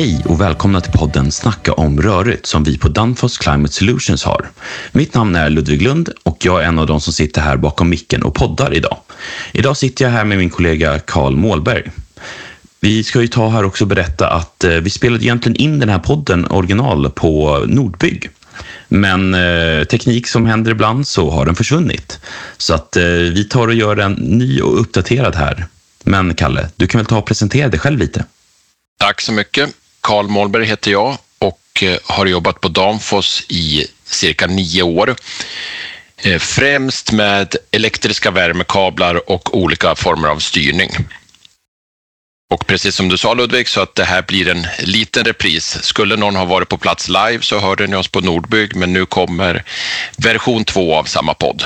Hej och välkomna till podden Snacka om rörigt som vi på Danfoss Climate Solutions har. Mitt namn är Ludvig Lund och jag är en av de som sitter här bakom micken och poddar idag. Idag sitter jag här med min kollega Karl Målberg. Vi ska ju ta här också berätta att eh, vi spelade egentligen in den här podden original på Nordbygg. Men eh, teknik som händer ibland så har den försvunnit. Så att eh, vi tar och gör en ny och uppdaterad här. Men Kalle, du kan väl ta och presentera dig själv lite? Tack så mycket. Karl Målberg heter jag och eh, har jobbat på Danfoss i cirka nio år. Eh, främst med elektriska värmekablar och olika former av styrning. Och precis som du sa Ludvig, så att det här blir en liten repris. Skulle någon ha varit på plats live så hörde ni oss på Nordbygg, men nu kommer version två av samma podd.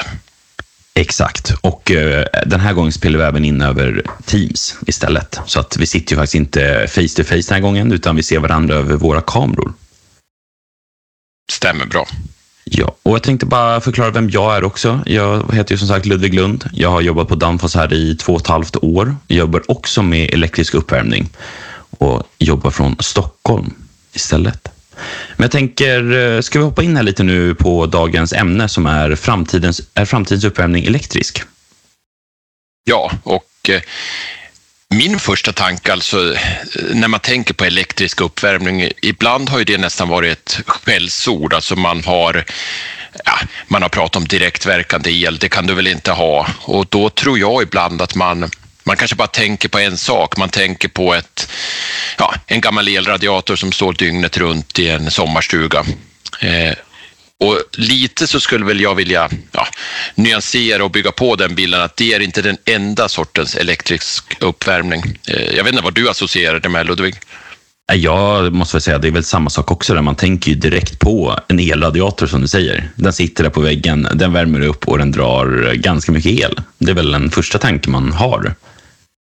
Exakt, och eh, den här gången spelar vi även in över Teams istället. Så att vi sitter ju faktiskt inte face to face den här gången, utan vi ser varandra över våra kameror. Stämmer bra. Ja, och jag tänkte bara förklara vem jag är också. Jag heter ju som sagt Ludvig Lund. Jag har jobbat på Danfoss här i två och ett halvt år. Jag jobbar också med elektrisk uppvärmning och jobbar från Stockholm istället. Men jag tänker, eh, ska vi hoppa in här lite nu på dagens ämne som är framtidens, är framtidens uppvärmning elektrisk? Ja, och eh, min första tanke, alltså eh, när man tänker på elektrisk uppvärmning, ibland har ju det nästan varit ett skällsord, alltså man har Ja, man har pratat om direktverkande el, det kan du väl inte ha? Och då tror jag ibland att man man kanske bara tänker på en sak. Man tänker på ett, ja, en gammal elradiator som står dygnet runt i en sommarstuga. Eh, och lite så skulle väl jag vilja ja, nyansera och bygga på den bilden att det är inte den enda sortens elektrisk uppvärmning. Eh, jag vet inte vad du associerar det med Ludvig? Jag måste väl säga det är väl samma sak också där man tänker ju direkt på en elradiator som du säger. Den sitter där på väggen, den värmer upp och den drar ganska mycket el. Det är väl den första tanken man har.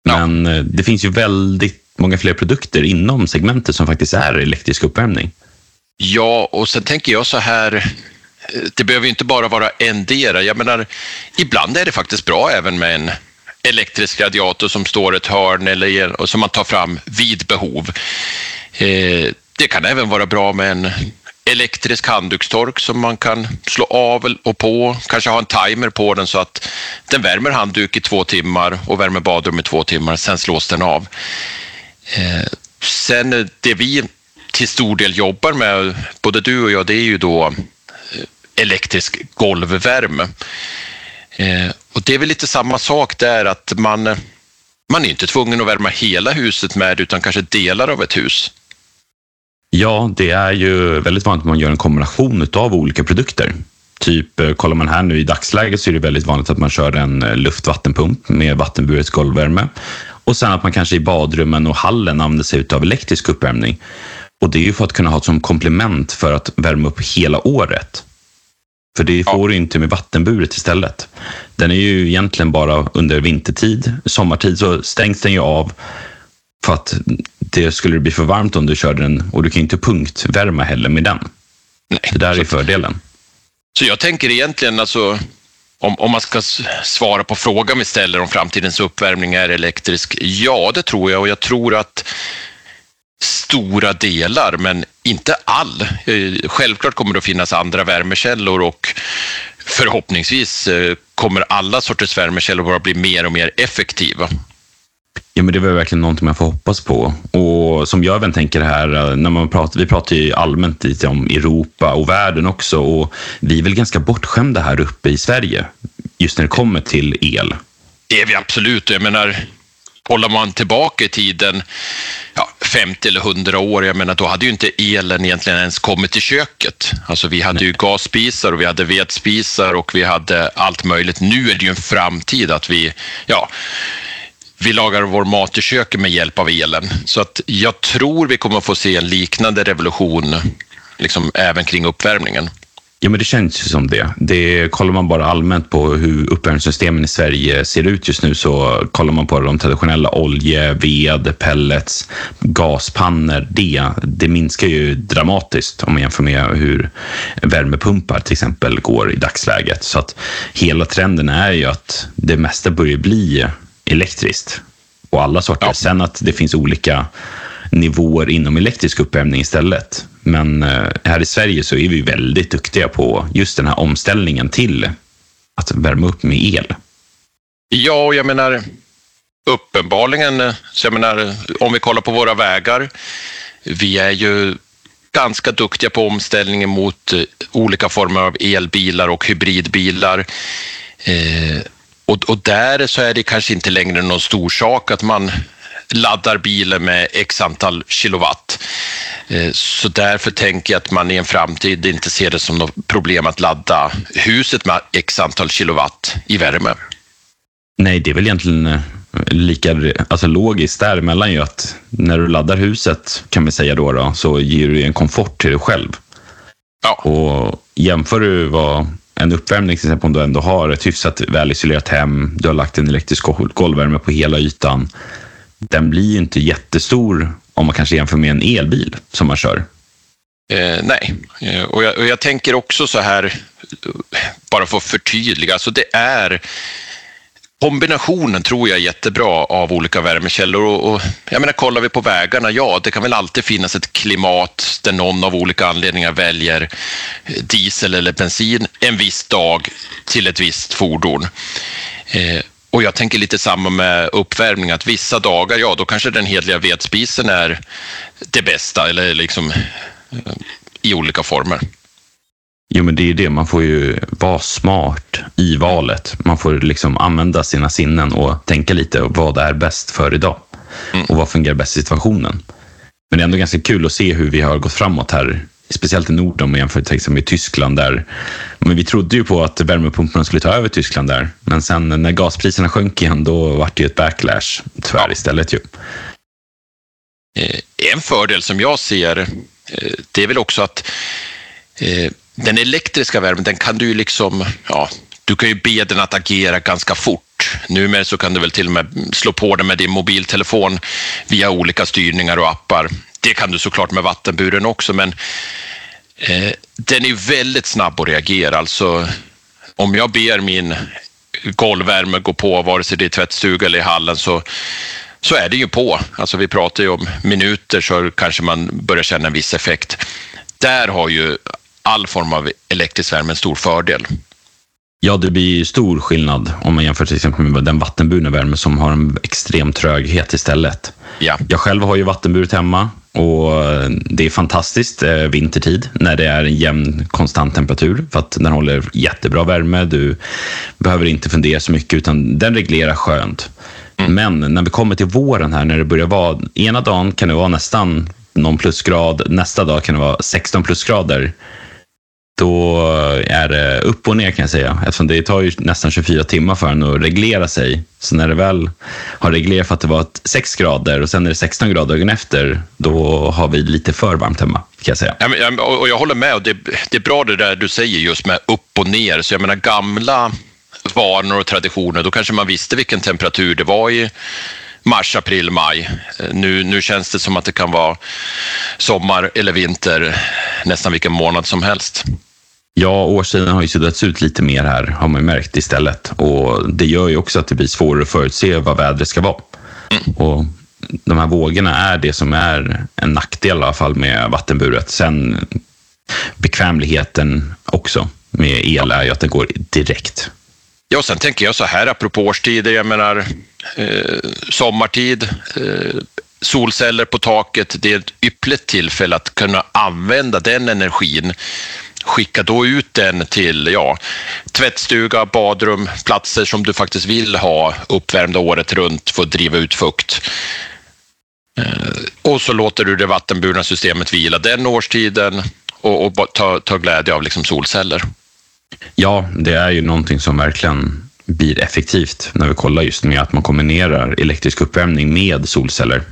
Men ja. Eh, det finns ju väldigt många fler produkter inom segmentet som faktiskt är elektrisk uppvärmning. Ja, och sen tänker jag så här, eh, det behöver inte bara vara endera. Jag menar, ibland är det faktiskt bra även med en elektrisk radiator som står ett hörn eller och som man tar fram vid behov. Eh, det kan även vara bra med en elektrisk handdukstork som man kan slå av och på, kanske ha en timer på den så att den värmer handduk i två timmar och värmer badrum i två timmar, sen slås den av. Eh, sen eh, det vi till stor del jobbar med, både du och jag, det är ju då eh, elektrisk golvvärme. Eh, och det är väl lite samma sak där att man, eh, man är inte tvungen att värma hela huset med utan kanske delar av ett hus. Ja, det är ju väldigt vanligt att man gör en kombination av olika produkter. Typ, eh, kollar man här nu i dagsläget så är det väldigt vanligt att man kör en eh, luftvattenpump med vattenburet golvvärme. Och sen att man kanske i badrummen och hallen använder sig av elektrisk uppvärmning. Och det är ju för att kunna ha som komplement för att värma upp hela året. För det får du inte med vattenburet istället. Den är ju egentligen bara under vintertid. Sommartid så stängs den ju av för att det skulle bli för varmt om du körde den och du kan inte punktvärma heller med den. Nej, det där är fördelen. Så jag tänker egentligen alltså om, om man ska svara på frågan vi ställer om framtidens uppvärmning är elektrisk. Ja, det tror jag och jag tror att stora delar, men inte all. Eh, självklart kommer det att finnas andra värmekällor och förhoppningsvis eh, kommer alla sorters värmekällor bara bli mer och mer effektiva. Ja, men det var verkligen någonting man får hoppas på. Och som jag även tänker här, eh, när man pratar, vi pratar ju allmänt lite om Europa och världen också och vi är väl ganska bortskämda här uppe i Sverige, just när det kommer till el. Det är vi absolut. Jag menar, Håller man tillbaka i tiden ja, 50 eller 100 år, jag menar, då hade ju inte elen egentligen ens kommit till köket. Alltså, vi hade ju gasspisar och vi hade vedspisar och vi hade allt möjligt. Nu är det ju en framtid att vi, ja, vi lagar vår mat i köket med hjälp av elen. Så att jag tror vi kommer att få se en liknande revolution liksom, även kring uppvärmningen. Ja, men det känns ju som det. det. Kollar man bara allmänt på hur uppvärmningssystemen i Sverige ser ut just nu så kollar man på de traditionella olje, ved, pellets, gaspannor. Det, det minskar ju dramatiskt om man jämför med hur värmepumpar till exempel går i dagsläget. Så att hela trenden är ju att det mesta börjar bli elektriskt och alla sorter. Ja. Sen att det finns olika nivåer inom elektrisk uppvärmning istället. Men eh, här i Sverige så är vi väldigt duktiga på just den här omställningen till att värma upp med el. Ja, och jag menar uppenbarligen, så jag menar, om vi kollar på våra vägar, vi är ju ganska duktiga på omställningen mot olika former av elbilar och hybridbilar. Eh, och, och, där så är det kanske inte längre någon stor sak att man laddar bilen med x antal kilowatt. Eh, så därför tänker jag att man i en framtid inte ser det som något problem att ladda huset med x antal kilowatt i värme. Nej, det är väl egentligen eh, lika alltså logiskt däremellan ju att när du laddar huset kan vi säga då, då så ger du en komfort till dig själv. Ja. Och jämför du vad en uppvärmning, till exempel om du ändå har ett hyfsat välisolerat hem, du har lagt en elektrisk golvvärme på hela ytan. Den blir ju inte jättestor om man kanske jämför med en elbil som man kör. Eh, nej, eh, och jag, och jag, tänker också så här, bara för att förtydliga, alltså det är kombinationen tror jag är jättebra av olika värmekällor. Och, och, jag menar, kollar vi på vägarna, ja, det kan väl alltid finnas ett klimat där någon av olika anledningar väljer eh, diesel eller bensin en viss dag till ett visst fordon. Eh, och jag tänker lite samma med uppvärmning, att vissa dagar, ja, då kanske den hedliga vedspisen är det bästa, eller liksom eh, i olika former. Jo, men det är det. Man får ju vara smart i valet. Man får liksom använda sina sinnen och tänka lite vad är bäst för idag mm. och vad fungerar bäst i situationen. Men det är ändå ganska kul att se hur vi har gått framåt här, speciellt i Norden om jämför till exempel med Tyskland. Där, men vi trodde ju på att värmepumparna skulle ta över Tyskland där, men sen när gaspriserna sjönk igen, då var det ju ett backlash tyvärr ja. istället. Ju. Eh, en fördel som jag ser, eh, det är väl också att eh, den elektriska värmen, den kan du ju liksom, ja, du kan ju be den att agera ganska fort. Numera så kan du väl till och med slå på den med din mobiltelefon via olika styrningar och appar. Det kan du såklart med vattenburen också, men eh, den är väldigt snabb att reagera. Alltså, om jag ber min golvvärme gå på, vare sig det är tvättstuga eller i hallen, så, så är det ju på. Alltså, vi pratar ju om minuter så kanske man börjar känna en viss effekt. Där har ju all form av elektrisk värme en stor fördel. Ja, det blir stor skillnad om man jämför till exempel med den vattenburna värme som har en extrem tröghet istället. Ja. Jag själv har ju vattenburet hemma och det är fantastiskt eh, vintertid när det är en jämn konstant temperatur för att den håller jättebra värme. Du behöver inte fundera så mycket utan den reglerar skönt. Mm. Men när vi kommer till våren här när det börjar vara, ena dagen kan det vara nästan någon plusgrad, nästa dag kan det vara 16 plusgrader då är det upp och ner kan jag säga. Eftersom det tar ju nästan 24 timmar för den att reglera sig. Så när det väl har reglerat för att det var 6 grader och sen är det 16 grader dagen efter, då har vi lite för varmt hemma kan jag säga. Ja, och jag håller med och det, det är bra det där du säger just med upp och ner. Så jag menar gamla vanor och traditioner, då kanske man visste vilken temperatur det var i mars, april, maj. Nu, nu känns det som att det kan vara sommar eller vinter nästan vilken månad som helst. Ja, årstiden har ju suddats ut lite mer här har man ju märkt istället och det gör ju också att det blir svårare att förutse vad vädret ska vara. Mm. Och de här vågorna är det som är en nackdel i alla fall med vattenburet. Sen bekvämligheten också med el är ju att det går direkt. Ja, sen tänker jag så här apropå årstider, jag menar eh, sommartid, eh, solceller på taket, det är ett yppligt tillfälle att kunna använda den energin skicka då ut den till ja, tvättstuga, badrum, platser som du faktiskt vill ha uppvärmda året runt för att driva ut fukt. Eh, och så låter du det vattenburna systemet vila den årstiden och, och ta, ta glädje av liksom solceller. Ja, det är ju någonting som verkligen blir effektivt när vi kollar just med att man kombinerar elektrisk uppvärmning med solceller.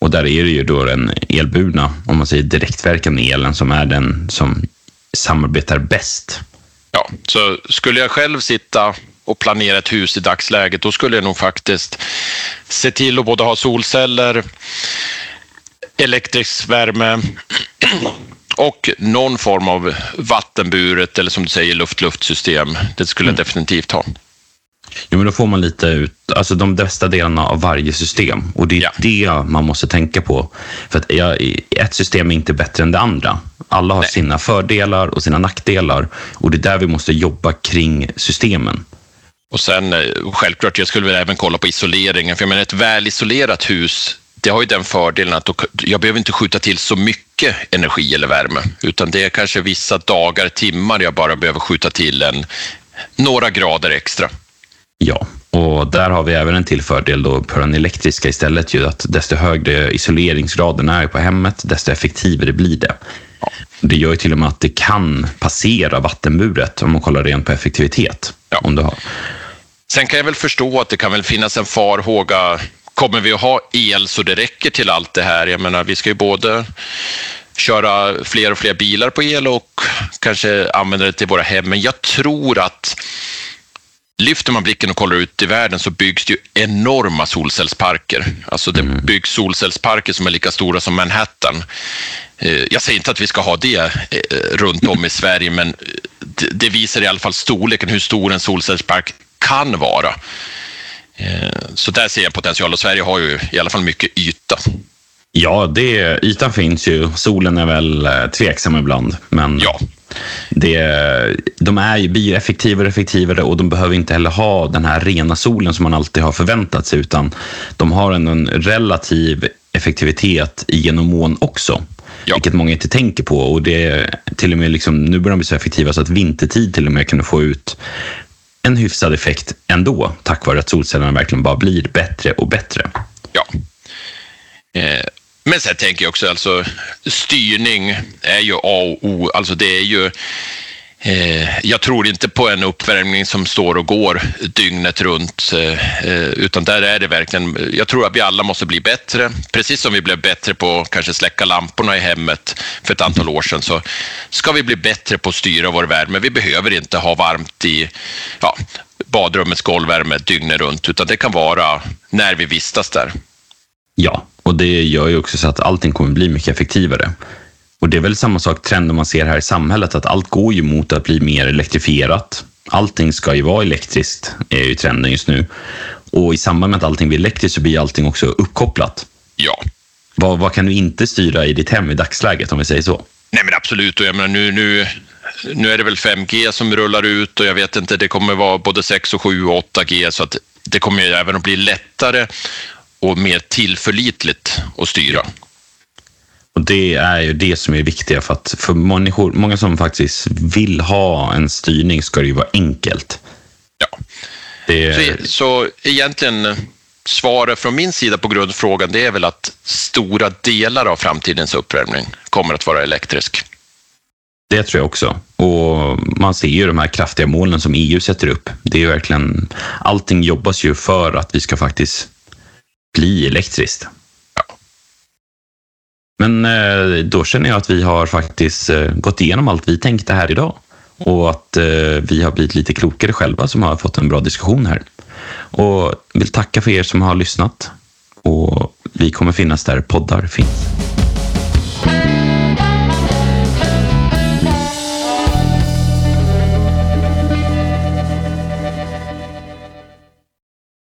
Och där är det ju då den elburna, om man säger direktverkande elen, som är den som samarbetar bäst. Ja, så skulle jag själv sitta och planera ett hus i dagsläget, då skulle jag nog faktiskt se till att både ha solceller, elektrisk värme och någon form av vattenburet eller som du säger luft-luftsystem. Det skulle jag mm. definitivt ha. Jo, men då får man lite ut, alltså de bästa delarna av varje system. Och det är Ja. det man måste tänka på. För att jag, ett system är inte bättre än det andra. Alla har Nej. sina fördelar och sina nackdelar. Och det är där vi måste jobba kring systemen. Och sen eh, självklart, jag skulle väl även kolla på isoleringen. För jag menar, ett välisolerat hus, det har ju den fördelen att jag behöver inte skjuta till så mycket energi eller värme. Utan det är kanske vissa dagar, timmar jag bara behöver skjuta till en, några grader extra. Ja, och där har vi även en till fördel då på den elektriska istället. Ju att desto högre isoleringsgraden är på hemmet, desto effektivare blir det. Det gör ju till och med att det kan passera vattenburet om man kollar rent på effektivitet. Ja. Om du har. Sen kan jag väl förstå att det kan väl finnas en farhåga. Kommer vi att ha el så det räcker till allt det här? Jag menar, vi ska ju både köra fler och fler bilar på el och kanske använda det till våra hem. Men jag tror att lyfter man blicken och kollar ut i världen så byggs det ju enorma solcellsparker. Alltså det byggs solcellsparker som är lika stora som Manhattan. Eh, Jag säger inte att vi ska ha det eh, runt om i Sverige, men det- det visar i alla fall storleken, hur stor en solcellspark kan vara. Eh, Så där ser jag potential och Sverige har ju i alla fall mycket yta. Ja, det, ytan finns ju. Solen är väl eh, tveksam ibland. Men Ja, det, de är blir effektivare och effektivare och de behöver inte heller ha den här rena solen som man alltid har förväntat sig utan de har en, en relativ effektivitet i genomon också. Ja. Vilket många inte tänker på. Och det är till och med liksom, nu börjar de bli så effektiva så att vintertid till och med kan du få ut en hyfsad effekt ändå tack vare att solcellerna verkligen bara blir bättre och bättre. ja. Eh, men sen tänker jag också, alltså styrning är ju A och O. Alltså det är ju Eh, jag tror inte på en uppvärmning som står och går dygnet runt, eh, eh, utan där är det verkligen, jag tror att vi alla måste bli bättre. Precis som vi blev bättre på att kanske släcka lamporna i hemmet för ett antal år sedan, så ska vi bli bättre på att styra vår värme. Vi behöver inte ha varmt i ja, badrummets golvvärme dygnet runt, utan det kan vara när vi vistas där. Ja, och det gör ju också så att allting kommer bli mycket effektivare. Och det är väl samma sak trenden man ser här i samhället, att allt går ju mot att bli mer elektrifierat. Allting ska ju vara elektriskt, är ju trenden just nu. Och i samband med att allting blir elektriskt så blir allting också uppkopplat. Ja, Vad, vad kan du inte styra i ditt hem i dagsläget, om vi säger så? Nej men absolut, och jag menar, nu, nu, nu är det väl 5G som rullar ut och jag vet inte, det kommer vara både 6 och 7 och 8G så att det kommer ju även att bli lättare och mer tillförlitligt att styra. Och det är ju det som är viktiga för att för människor, många som faktiskt vill ha en styrning ska det ju vara enkelt. Ja. Det, Så, så egentligen eh, svaret från min sida på grundfrågan det är väl att stora delar av framtidens uppvärmning kommer att vara elektrisk. Det tror jag också. Och man ser ju de här kraftiga målen som EU sätter upp. Det är verkligen, allting jobbas ju för att vi ska faktiskt bli elektriskt. Ja. Men eh, då känner jag att vi har faktiskt eh, gått igenom allt vi tänkte här idag. Och att eh, vi har blivit lite klokare själva som har fått en bra diskussion här. Och vill tacka för er som har lyssnat. Och vi kommer finnas där poddar finns.